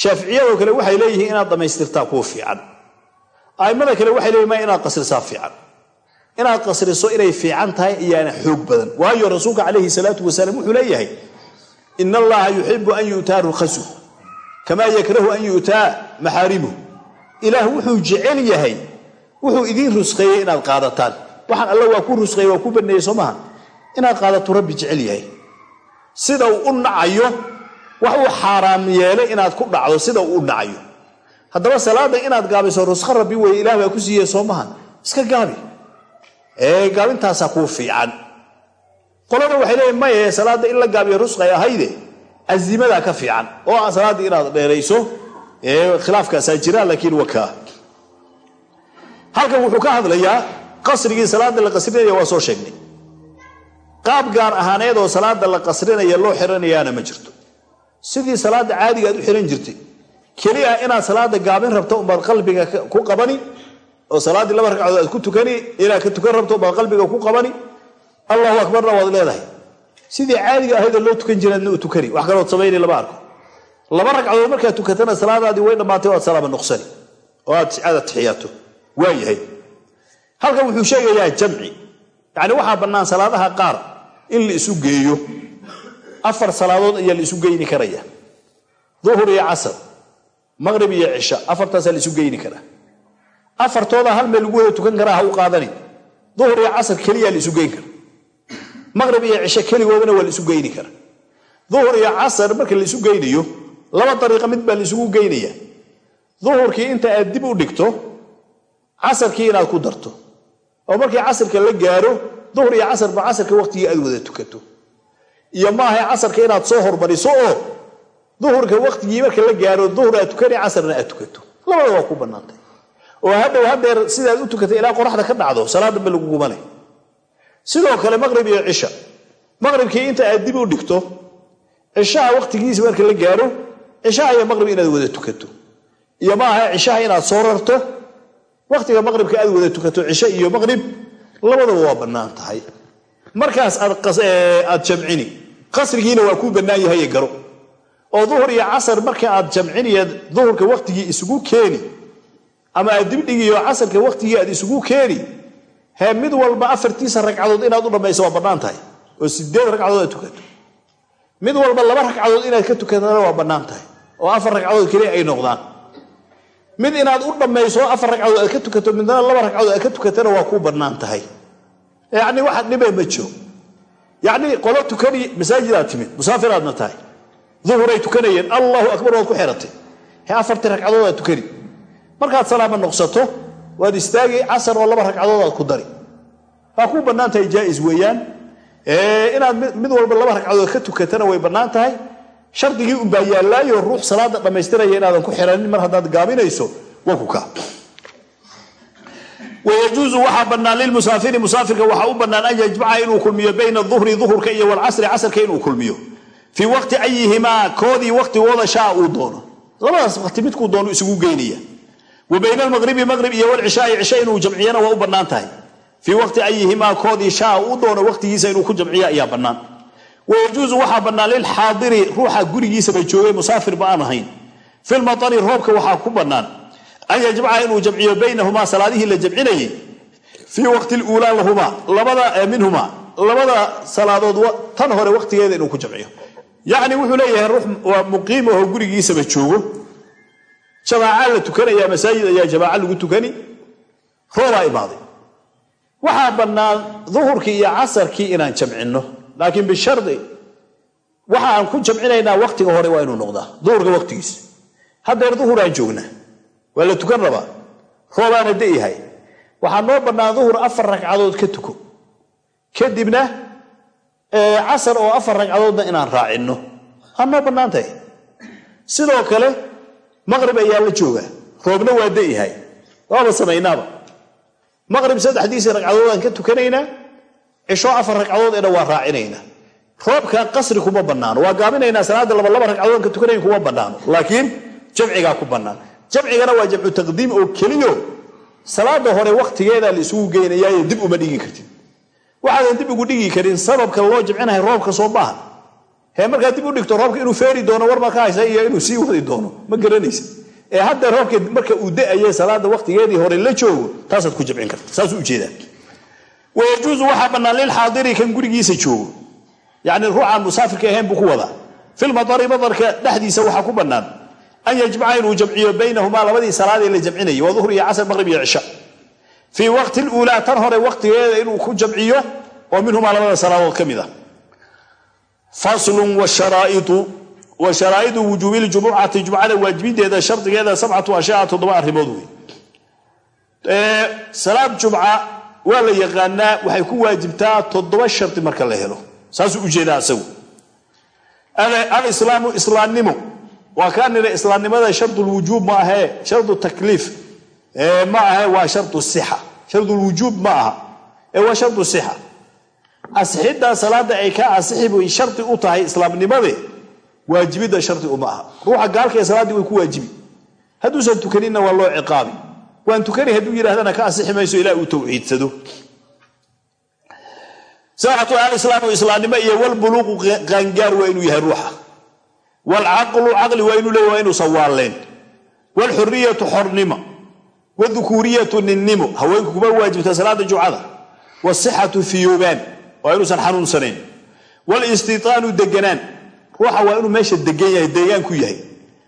Shaaficiyadoo kale waxay leeyihiin inaad dhammaystirtaa kuu fiican. A'immada kale waxay leeyihiin ma inaad qasrisaa fiican. Inaad qasriso inay fiican tahay ayaana xoog badan. Waayo rasuulka calayhi salaatu wasalaam wuxuu leeyahay ina allaha yuxibu an yu'taa rukhasu kamaa yakrahu an yu'taa maxaarimuh ilaah wuxuu jecel yahay wuxuu idiin rusqeeyey inaad qaadataan. Waxaan alla waa ku rusqeeye waa ku baneeyey soo maha. Inaad qaadato rabbi jecel yahay. Sida uu u nacayo wax uu xaaraam yeelay inaad ku dhacdo sida uu u nacayo haddaba salaada inaad gaabiso rusqo rabbi weye ilah baa ku siiyey soo mahan iska gaabi. Ee gaabintaasaa kuu fiican. Qolada waxay leeyiin ahayde casimadaa ka fiican oo ah salaaddii inaad dheerayso ee khilaafkaasaa jira laakiin wakaa halkan wuxuu ka hadlayaa qasrigii salaada la qasrinaya waa soo sheegnay. Qaab gaar ahaaneed oo salaada la qasrinaya loo xiranayaana ma jirto. Sidii salaada caadiga aad u xiran jirtay keliya inaad salaada gaabin rabto umbaad qalbiga ku qabani oo salaaddii laba ragcadood aad ku tukani inaad ka tukan rabto umbaad qalbiga ku qabani allahu akbarna waad leedahay sidii caadiga ahaydoo loo tukan jiraadna u tukani. Wax kalood samayni lama arko. Laba ragcadood markaad tukatana salaadaadii way dhammaatay oo aad salaama nuqsani. Oo aad atixiyaato waa yahay. Halkan wuxuu sheegayaa jamci. Yacni waxaa bannaan salaadaha qaar in la isu geeyo. Afar salaadood ayaa la isu geyni karaya. Duhur iyo casar maqrib iyo cisha. Afartaasaa la isu geyni karaa. Afartooda hal meel lagu wada tukan karaa ha u qaadani duhur iyo casar keliyaa la isu geyn kara maqrib iyo cisho keligoodana waa la isu geyni kara duhur iyo casar marka laisu geynayo laba dariiqa mid baa laisugu geynaya. Duhurkii inta aad dib u dhigto casarkii inaad ku darto. Oo markii casarka la gaaro duhur iyo casarba casarka waqtigii aad wada tukato. Iyo maaha casarka inaad soo hormariso oo duhurka waqtigii marka la gaaro duhur aad tukani casarna aad tukato. Labada waa ku bannaantay. Oo hadhow hadeer sidaad u tukatay ilaa qoraxda ka dhacdo laguguma leh sidoo kale maqrib iyo cisha maqribkii inta aad dib u dhigto cishaha waqtigiisa marka la gaaro cishaha iyo maqrib inaad wada tukato. Iyo maaha cishaha inaad soo rarto waqtiga maqribka aad wada tukato cisho iyo maqrib labadaba waa bannaan tahay. Markaas aad jamcini. Qasrigiina waa kuu bannaan yahay garo. Oo duhur iyo casar marka aad jamciniya duhurka waqtigii isugu keeni. Ama aad dibdhigiyo casarka waqtigii aad isugu keeni hee mid walba afartiisa ragcadood inaad u dhammayso waa bannaan tahay. Oo sideed ragcadood aad tukato mid walba laba ragcadood inaad ka tukatana waa bannaan tahay. Oo afar ragcadood keliya ay noqdaan. Mid inaad u dhammayso afar ragcadood aad ka tukato midna laba ragcadood aad ka tukatana waa kuu bannaan tahay. Yacni waxa dhibe ma jiro. Yacni qolo tukani masaajidaad timid musaafiraadna tahay. Duhuray tukanayeen allahu akbar waad ku xiratay he afartii ragcadood aad tukani. Markaad salaama noqsato waad istaagi casar oo laba ragcadood aad ku dari. Waa kuu bannaan tahay jaais weeyaan. Inaad mid walba laba ragcadood ka tukatana way bannaan tahay. Shardigii unbaa yaallaayo ruux salaada dhammaystiraya inaadan ku xiranin mar haddaad gaabinayso waa ku waxaa bannaan lilmusaafiri musaafirka waxaa u bannaan an yajmaca inuu kulmiyo bayna duhri duhurka iyo walcasri casrka inuu kulmiyo. Fii waqti ayihimaa koodii waqtigooda shaa uu doono. Labadaas waqti midkuu doono isugu geynaya wa bayna almaqribi maqrib iyo walcishaai cisho inuu jamciyana waa u bannaan tahay. Fii waqti ayihimaa koodii shaa uu doono waqtigiisa inuu ku jamciyo ayaa bannaan. Wayajuusu waxaa bannaan lilxaadiri ruuxa gurigiisaba joogay musaafirba aan ahayn. Filmatari roobka waxaa ku bannaan. An yajmaca inuu jamciyo baynahumaa salaadihii la jamcinayay. Fii waqti luulaa lahumaa labada minhumaa labada salaadood tan hore waqtigeeda inuu ku jamciyo. Yacni wuxuu leeyahay gurigiisaba joogo jamaaca la tukanaya masaajid ayaa jamaaca lagu tukani. Roobaa imaaday waxaa bannaan duhurkii iyo casarkii inaan jamcinno. Laakiin bishardi waxa aan ku jamcinaynaa waqtiga hore waa inuu noqdaa. Duhurka waqtigiisa haddeer duhuraan joognaa. Waa la tukan rabaa. Roobaana dayahay waxaa noo bannaan duhur afar ragcadood ka tuko. Kadibna casar oo afar ragcadoodna inaan raacinno. Waa noo bannaan tahay sidoo kale maqrib ayaa la joogaa roobna waa dayahay waaba samaynaaba. Maqrib saddexdiisii ragcadoodaan ka tukanaynaa cisho afar ragcadoodena waa raacinaynaa. Roobka qasri kuma bannaano waa gaabinaynaa salaada laba laba ragcadoodaan ka tukanayn kuma bannaano laakiin jamcigaa ku bannaan. Jamcigana waa jamcu taqdiim oo keliyo salaada hore waqtigeedaa la isugu geynayaayo dib uma dhigi kartid. Waxaadan dib ugu dhigi karin sababka loo jamcinahay roobka soo maaha hee markaad dib u dhigto roobka inuu feeri doono war marka haysa iyo inuu sii wadi doono. Ma garanaysa. Ee hadda roobka marka uu da'aye salaada waqtigeedii hore la joogo taasaad ku jamcin karta. Saasuu u jeedaa wayajuusu waxaa bannaan lilxaadiri kan gurigiisa joogo. Yacni ruuxaan musaafirka ahayn buu ku wadaa. Filmadari madarka dhexdiisa waxaa ku bannaan an yajmaca inuu jamciyo baynahumaa labadii salaadee la jamcinayay waa duhur iyo casar maqrib iyo cisha. Fii waqti luulaa tan hore waqtigeeda inuu ku jamciyo oo minhumaa labada salaadood ka mid ah faslun washaraaiu wa sharaa'idu wujuubi ljumucati jumcada waajibideeda shardigeeda sabcatu ashyaa toddoba arrimood wey salaad jumca waa la yaqaanaa waxay ku waajibtaa toddoba shardi marka la helo. Saasuu u jeedaa asagu. Alislaamu islaamnimo. Waa kaa nira islaamnimada shardulwujuub ma ahee shardu takliif ma ahe waa shardu sixa. Shardulwujuub ma aha. Ee asixiddaa salaada ay ka asixi bay shardi u tahay islaamnimade waajibidda shardi uma aha. Ruuxa gaalka ee salaaddii way ku waajibi. Hadduusan tukaninna waa loo ciqaabi. Waan tukani hadduu yidhahdana ka asixi mayso ilaa uu tawxiidsado. Sabxatu alislaamu islaamnimo iyo walbuluuqu qaangaar waa inuu yahay ruuxa. Waalcaqlu caqli waa inuu leeya waa inuusan waalleen waalxuriyatu xornimo. Wadukuuriyatu ninnimo haweenku kuma waajibta salaada jumcada. Wasixatu fiyoobaan waa inuusan xanuunsanayn. Walistiitaanu deganaan ruuxa waa inuu meesha degan yahay deegaanku yahay.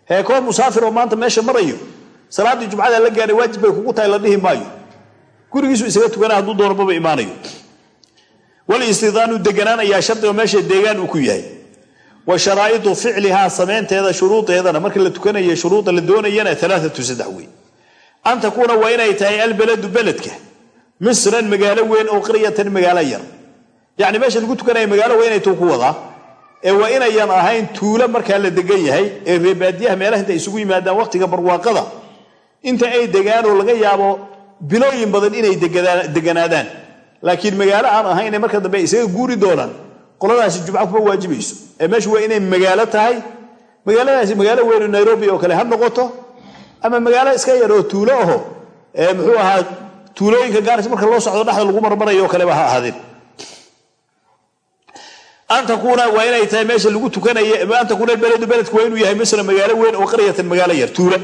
Hee koo musaafir oo maanta meesha marayo salaaddii jumcada la gaadhay waajib bay kugu tahay la dhihi maayo. Gurigiisu isaga tukana hadduu doono maba imaanayo walistiitaanu deganaan ayaa shardiga meesha deegaan uu ku yahay. Wa sharaa'idu ficlihaa samaynteeda shuruudeedana. Marka la tukanayo shuruudda la doonayana alaaatu saddex wey an takuuna waa inay tahay albeladu beledka. Misran magaalo weyn oo qaryatan magaalo yar yacni meesha lagu tukanaya magaalo waa inay tuu ku wadaa ee waa inayan ahayn tuulo markaa la degan yahay ee reebaadiyaha meelaha inta isugu yimaadaan wakhtiga barwaaqada. Inta ay degaan oo laga yaabo bilooyin badan inay deganaadaan. Laakiin magaalo aan ahayn ee marka dambe isaga guuri doonaan qoladaasi jumca kuma waajibayso ee meeshu waa inay magaalo tahay magaaladaasi magaalo weynu nairobi oo kale ha noqoto ama magaalo iska yar oo tuulo aho ee muxuu ahaa tuulooyinka gaaris marka loo socdo dhexda lagu marmarayo kaleba ha ahaadeen an takuuna waa inay tahay meesha lagu tukanay an takuuna beledu beledku waa inuu yahay misra magaalo weyn oo qaryatan magaalo yar tuula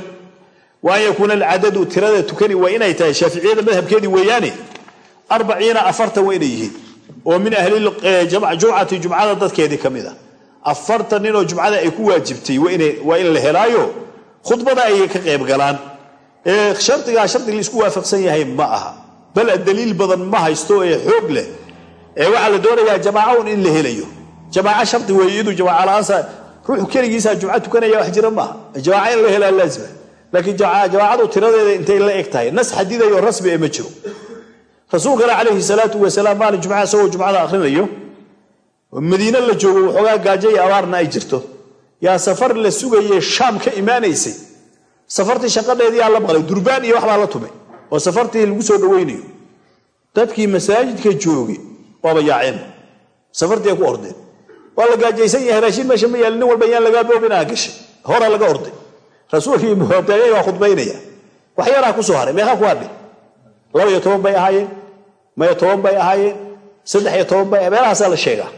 wa an yakuuna alcadadu tirada tukani waa inay tahay shaaficiyada madhabkeedii weeyaane arbaciina afartan waa inay yihiin. Oo min ahlljumcati jumcada dadkeedii ka mid a afartan ninoo jumcada ay ku waajibtay waa in la helaayo khudbada ayay ka qayb galaan. Shardigaa shardi la isku waafaqsan yahay ma aha. Bal daliil badan ma haysto ee xoog leh. ee waxaa la doonayaa jamaaca in la helayo. Jamaaco shardi weeye iyadu jamaaca la'aansa ruuxu keligiisa jumco tukanaya wax jira maaha. Jamaaca in la helaa laazima. Laakiin jamaacadu tiradeeda intay la eg tahay. Nas xadidayo rasmi ee ma jiro. Rasuulkana calayhi salaatu wasalaam maalin jumca isagoo jumcada akhrinayo madiine la joogo waxoogaa gaajo abaarna ay jirto. Yaa safar la sugaye shaam ka imaanaysay. Safartii shaqadheediyaa la maqlay durbaan iyo waxbaa la tumay. Oo safartii lagu soo dhawaynayo dadkii masaajidka joogay waaba yaaceen. Safartii ay ku ordeen. Waa la gaajaysan yahay raashiin meesha ma yaali nin walba yaan lagaa boobinaa gashay. Horaa laga orday rasuulkii muhadaayay waa khudbaynaya. Wax yaraa ku soo haray meeqaa ku laba iyo toban bay ahaayeen maya toban bay ahaayeen saddex iyo toban bay meelahaasaa la sheegaa.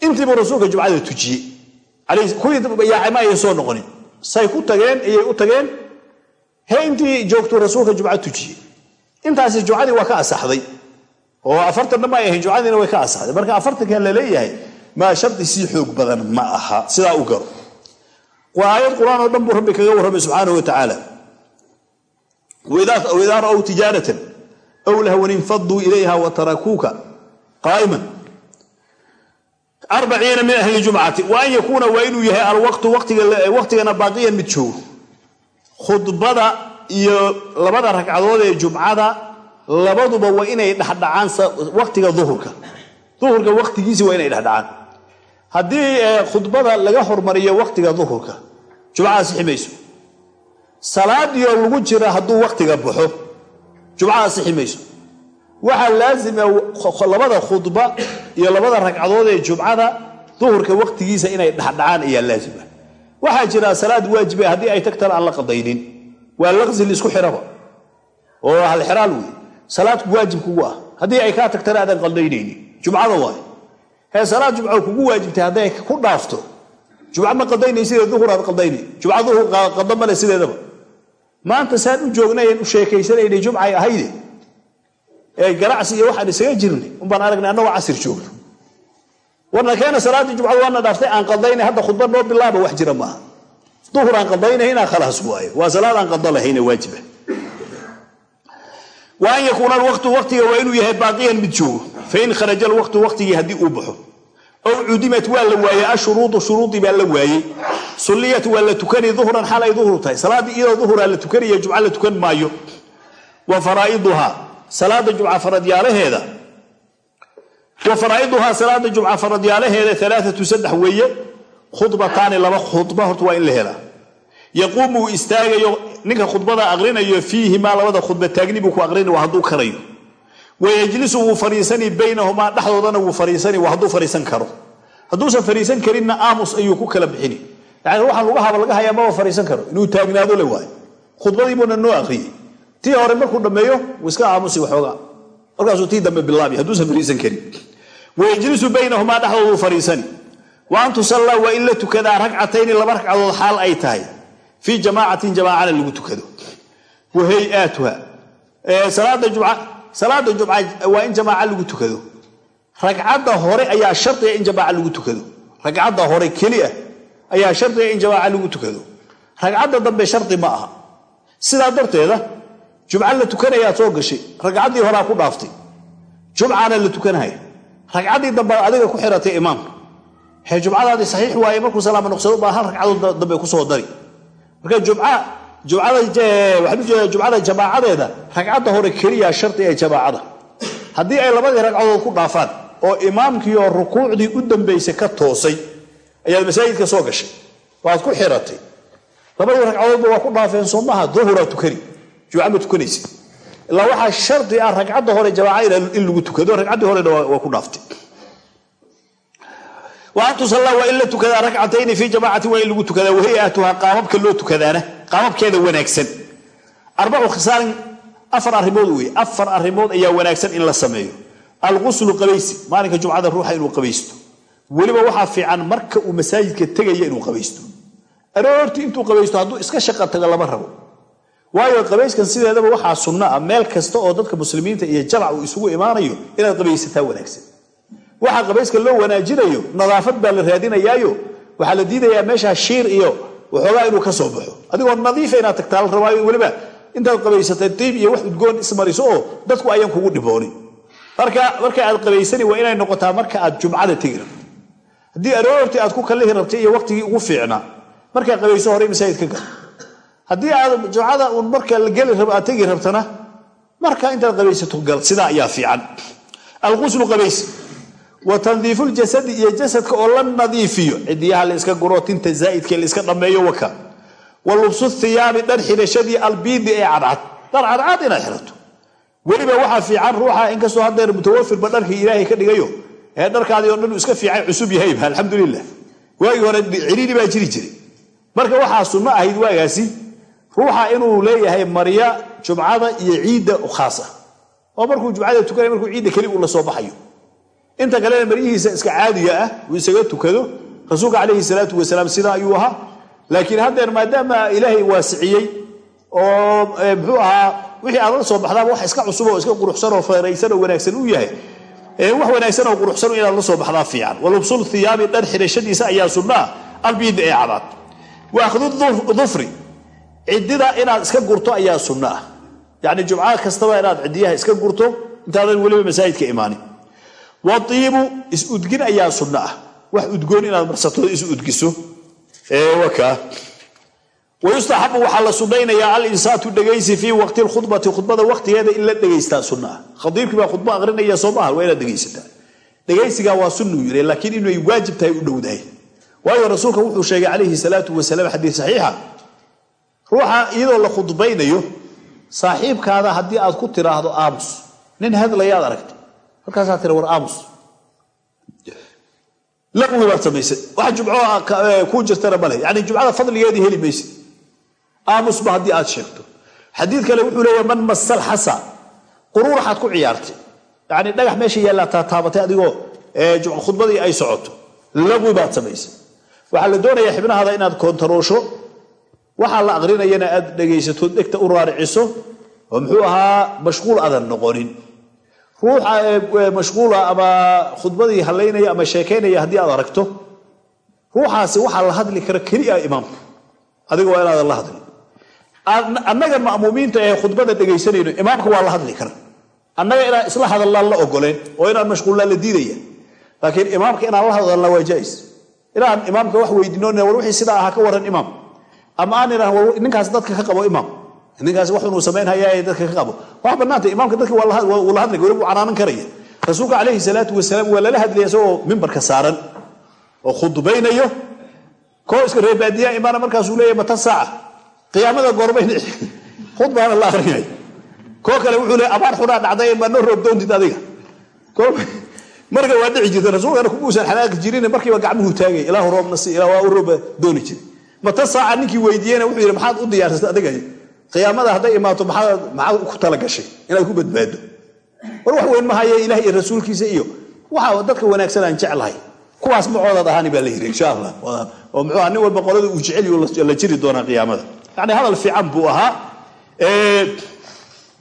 Intiibuu rasuulka jumcada tujiyey. Kuwii yaacay ma ayan soo noqonin. Say ku tageen ayay u tageen. He intii joogtuu rasuulka jumca tujiyey. Intaasi jumcadii waa ka asaxday oo afartanna ma ay ahayn jumcadiina way ka asaxday marka afartankan la leeyahay maa shardi sii xoog badan ma aha. Sidaa u garo waa aayad qur'aan oo dhan buu rabbi kaga warramay subxaanahu wa tacaala waidaa ra'ow tijaaratan aw lahwan infaduu ilayha wa tarakuuka qaa'iman. Arbaciina min ahli jumcati wa an yakuuna waa inuu yahay alwaqtu waqtigana baaqiyan mid joogo. Khudbada iyo labada ragcadood ee jumcada labaduba waa inay dhexdhacaan waqtiga duhurka. Duhurka waqtigiisi waa inay dhexdhacaan. Haddii khudbada laga hormariyo waqtiga duhurka jumcada sixi mayso salaadiioo lagu jira hadduu waqtiga baxo jumcada sixi mayso waxaa laazima labada khudba iyo labada ragcadood ee jumcada duhurka waqtigiisa inay dhexdhacaan ayaa laazima. Waxaa jira salaad waajiba haddii ay tagtaan aan la qadaynin. Waa laqsi la isku xiraba oo halxiraal wey salaadku waajib kugu ah haddii ay kaa tagtana aadan qadaynaynin jumcada waay hee salaad jumco kugu waajibtay hadday ku dhaafto jumco ma qadaynay sidee duhur aad qadaynay jumca duhur qada male sideedaba. Maanta saan u joognayn u sheekaysanaynay jumcay ahayde ee ganacsi iyo waxaan isaga jirnay umbaan aragnay annagoo casir joogno warna keena salaaddii jumcada waana dhaaftay aan qadaynay hadda khudba noo bilaaba wax jira maaha. Duhur aan qadaynayna khalaas waayo. Waa salaad aan qada lahayne waajiba wa an yakuuna alwaqtu waqtiga waa inuu yahay baaqiyan mid joogo fain kharaja alwaqtu waqtigii haddii uu baxo. Ow cudimat waa la waayey ashuruudu shuruudii baa la waayey sulliyat waa la tukani duhran xal ay duhur tahay. Salaaddii iyadoo duhuraa la tukanaya jumca la tukan maayo. Wa faraa'iduhaa salaada jumca faradyaalaheeda wa faraa'iduhaa salaada jumca faradyaalaheeda alaaatu saddex weeye. Khudbataani laba khudba horta waa in la helaa. Yaquumu uu istaagayo ninka khudbada aqrinayo fiihimaa labada khudba taagni buu ku aqrinay waa hadduu karayo. Wayajlisu wuu fariisani baynahumaa dhexdoodana wuu fariisani waa hadduu fariisan karo. Hadduusan fariisan karinna aamus ayuu ku kala bixini. Yani waxaan lugahaba laga hayaa maba fariisan karo inuu taagnaado le waayo. Khudbadiibuuna noo aqriyey. Tii hore markuu dhammeeyo iska aamusi waxoogaa. Markaasuu tii dambe bilaabi hadduusan fariisan karin. Wayajlisu baynahumaa dhexdood wuu fariisani. Wa an tusallaa waa in la tukadaa ragcatayni laba ragcadood xaal ay tahay fii jamaacatin jamaacana lagu tukado wa hay'aatuha salaada jumca waa in jamaaca lagu tukado ragcadda hore ayaa shardiga in jamaaca lagu tukado ragcadda hore keli ah ayaa shardiga in jamaaca lagu tukado ragcadda dambe shardi ma aha sidaa darteeda jumca la tukanayaad soo gashay ragcaddii horaa ku dhaaftay jumcana la tukanahaya ragcaddii dambe adiga ku xiratay imaamka he jumcadaadii saxiix waaye markuu salaama noqsado baa hal ragcadood dambe ku soo dari marka jumcada jamaacadeeda ragcadda hore keliya shardi ee jamaacada. Haddii ay labadii ragcadood ku dhaafaan oo imaamkii oo rukuucdii u dambaysay ka toosay ayaad masaajidka soo gashay. Waad ku xiratay. Labadii ragcadoodba waa ku dhaafeen soomaha duhuraa tukani jumca ma tukanaysa ilaa waxaa shardi ah ragcadda hore jamaaca in lagu tukado ragcaddii horena waa ku dhaaftay wa an tusallaa waa in la tukadaa rakcatayni fii jamaacatin waa in lagu tukadaa wahayatuhaa qaamabka loo tukadaana qaamabkeeda wanaagsan. Arbacu khisaalin afar arrimood weye afar arrimood ayaa wanaagsan in la sameeyo. Alguslu qabaysi maalinka jumcada ruuxa inuu qabaysto. Weliba waxaa fiican marka uu masaajidka tegaya inuu qabaysto. Aroortii intuu qabaysto hadduu iska shaqa tago lama rabo. Waayo qabayskan sideedaba waxaa sunno ah meel kasta oo dadka muslimiinta iyo jamac uu isugu imaanayo inaad qabaysataa wanaagsan waxaa qabayska loo wanaajinayo nadaafad baa la raadinayaayo waxaa la diidayaa meeshaa shiir iyo waxoogaa inuu ka soo baxo. Adigoo nadiifa inaad tagtaa la rabaayo weliba intaad qabaysatay diib iyo wax udgoon ismariso oo dadku ayaan kugu dhiboonin marka marka aad qabaysani waa inay noqotaa marka aad jumcada tegi rabto haddii aroortii aad ku kallihi rabtay iyo waqtigii ugu fiicnaa markaa qabayso horey masaajid ka gal haddii aad jumcada uun marka la geli rabo aad tegi rabtana marka intaad qabaysato gal sidaa ayaa fiican. Alquslu qabays wa tandiifu ljasadi iyo jasadka oo la nadiifiyo. Cidiyaha la iska guro tinta zaa'idka la iska dhammeeyo waka. Wa lubsu thiyaabi dhar xidhashadii albiidi ee cadcad. Dhar cadcad inaad xirato. Weliba waxaa fiican ruuxa inkastoo haddeer mutawafirba dharkii ilaahay ka dhigayo ee dharkaadii oo dhan uu iska fiican cusub yahayba alxamdulilah waagii hore ciriiri baa jiri jiray. Marka waxaa sunno ahayd waagaasi ruuxa inuu leeyahay marya jumcada iyo ciidda khaas oo markuu jumcada tukanay markuu ciidda keli uu la soo baxayo inta kalena maryihiisa iska caadiga ah uu isaga tukado rasuulka calayhi salaatu wasalaam sidaa ayuu ahaa. Laakiin haddeer maadaama ilaahay waasiciyey oo muxuu ahaa wixii aad la soo baxdaaba wax iska cusub oo iska quruxsan oo feeraysan oo wanaagsan uu yahay. Wax wanaagsan oo quruxsan inaad la soo baxdaa fiican. Walubsul thiyaabi dhar xidhashadiisa ayaa sunnaa albiida ee cadaad wa akhdu dufri ciddida inaad iska gurto ayaa sunno ah yacni jumca kastaba inaad cidiyaha iska gurto intaadan weliba masaajidka imaanin waiibu is-udgin ayaa sunno ah. Wax udgoon inaad marsato is-udgiso waka. Wayustaxabu waxaa la sunaynayaa alinsaatu dhegaysi fii waqti lkhudbati khudbada waqtigeeda in la dhegaystaa sunna. Ah khadiibkii baa khudbo aqrinaya soo maaha waa inaad dhegaysataa. Dhegaysigaa waa sunnuu yiri laakiin inay waajib tahay u dhowdahay. Waayo rasuulka wuxuu sheegay calayhi salaatu wasalaam xadiis saxiixa. Ruuxa iyadoo la khudbaynayo saaxiibkaada haddii aad ku tiraahdo aamus nin hadlayaad aragtay halkaasaa tira war aamus. Laqwi baad samaysay wax jumco kuu jirtana male yani jumcada fadligeedii heli maysid aamusba haddii aad sheegto. Xadiid kale wuxuu leeya man masal xasa. Quruur waxaad ku ciyaartay. Yani dhagax meesha yaallaa taataabatay adigoo khudbadii ay socoto. Laqwi baad samaysay waxaa la doonayaa xibnahaada inaad koontaroosho. Waxaa la aqrinayana aad dhegaysato dhegta u raariciso. Oo muxuu ahaa mashquul adan noqonin ruuxa mashquula ama khudbadii halaynaya ama sheekaynaya haddii aad aragto ruuxaasi waxaa la hadli kara keliya imaamka. Adiga waa inaadan la hadlin annaga ma'muumiinta ee khudbada dhegaysanayno imaamka waa la hadli kara. Annaga inaan isla hadallaan la ogoleen oo inaan mashquullaan la diidaya. Laakiin imaamka inaan la hadalnaa waa jaais. Inaan imaamka wax weydiino war wixii sidaa ahaa ka waran imaam. Ama aan idhah ninkaas dadka ka qabo imaam ninkaas inuu samaynhayaa dadka ka qabo wax bannaanta imaamka dadka wuu la hadlay welibu canaanan karaya. Rasuulka calayhi salaatu wasalaam waa lala hadlaya isagoo mimbarka saaran oo khudbaynayo. Koo iska reebaadiyaa imaana markaasuu leeyahy mata saaca? Qiyaamada goormayn khudbaana la akrinay koo kale wuxuu leey abaar xunaa dhacday ma noo roob doontid adiga. Marka waa dhici jirta rasuulkana kumuusan xanaaqi jirin markiiba gacmuhu taagay ilaahu roobna si ilaa waa u rooba dooni jiri mata saaca? Ninkii weydiiyena wuxuu yidhi maxaad u diyaarsatay adiga qiyaamada hadday imaato maxaad ku talagashay inaad ku badbaado war wax weyn mahaye ilaah iyo rasuulkiisa iyo waxa dadka wanaagsan aan jeclahay. Kuwaas macoodaad ahaani baa la yidhi insha allah. Oo muxuu aha nin walba qolada uu jecel la jiri doonaa qiyaamada. Yani hadal fiican buu ahaa.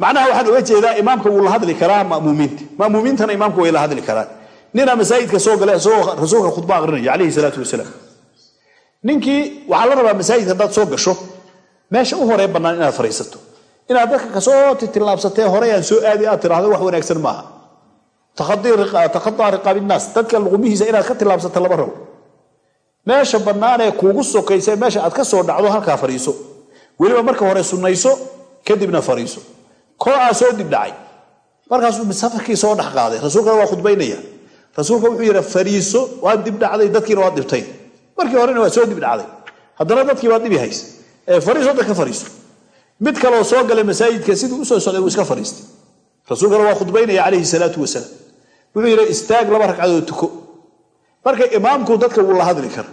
Macnaha waxaan uga jeedaa imaamka wuu la hadli karaa mamuumiinta. Mamuumiintana imaamka way la hadli karaan. Ninaa masaajidka soo gale isagoo rasuulka khudba aqrinaya calayhi salaatu wasalaam. Ninkii waxaa la rabaa masaajidka haddaad soo gasho meesha u horee bannaan inaad fadhiisato. Inaad dadka ka soo titillaabsatee horey aan soo aadi aad tiraahdo wax wanaagsan maaha. Takhadaa riqaabi innaas dadka luqumihiisa inaad ka tillaabsato lama rabo meesha bannaan ee kuugu sokaysa meesha aad ka soo dhacdo halkaa fadhiiso. Weliba marka hore sunnayso kadibna fadhiiso. Koo aa soo dibdhacay markaasuu safarkii soo dhex qaaday. Rasuulkana waa khudbaynaya. Rasuulka wuxuu yidhi fadhiiso waad dibdhacday dadkiina waad dhibtay. Markii horena waa soo dibdhacday haddana dadkii baad dhibi haysa ee fadhiiso dadka fadhiiso mid kaleoo soo galay masaajidka siduu u soo socday wuu iska fadhiistay rasuulkana waa khudbaynaya calayhi salaatu wasalaam. Wuxuu yidhi istaag laba ragcadood tuko. Marka imaamku dadka wuu la hadli kara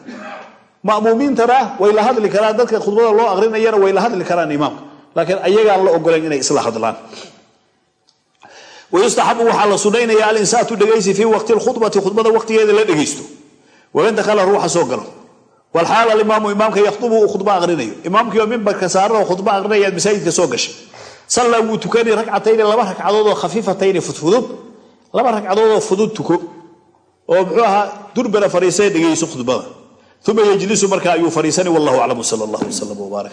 ma'muumiintana way la hadli karaan dadka khudbada loo aqrinayana way la hadli karaan imaamka. Laakiin ayagaan la ogolayn inay isla hadlaan. Wayustaxabu waxaa la sunaynaya alinsaatu dhegaysi fii waqti lkhudbati khudbada waqtigeeda la dhegaysto. Wain dakhala ruuxa soo galo walxaal alimaamu imaamka yakhdubu uu khudba aqrinayo. Imaamkiioo mimbarka saaran oo khudba aqrinayaad masaajidka soo gashay. Sallaa wuu tukanay ragcatayni laba ragcadood oo khafiifatayni fudfudud laba ragcadood oo fudud tuko. Oo muxuu ahaa durbera fadhiisay dhegayso khudbada uma yejlisu marka ayuu fadhiisanay wallahu aclam sal allah wslam wbaarak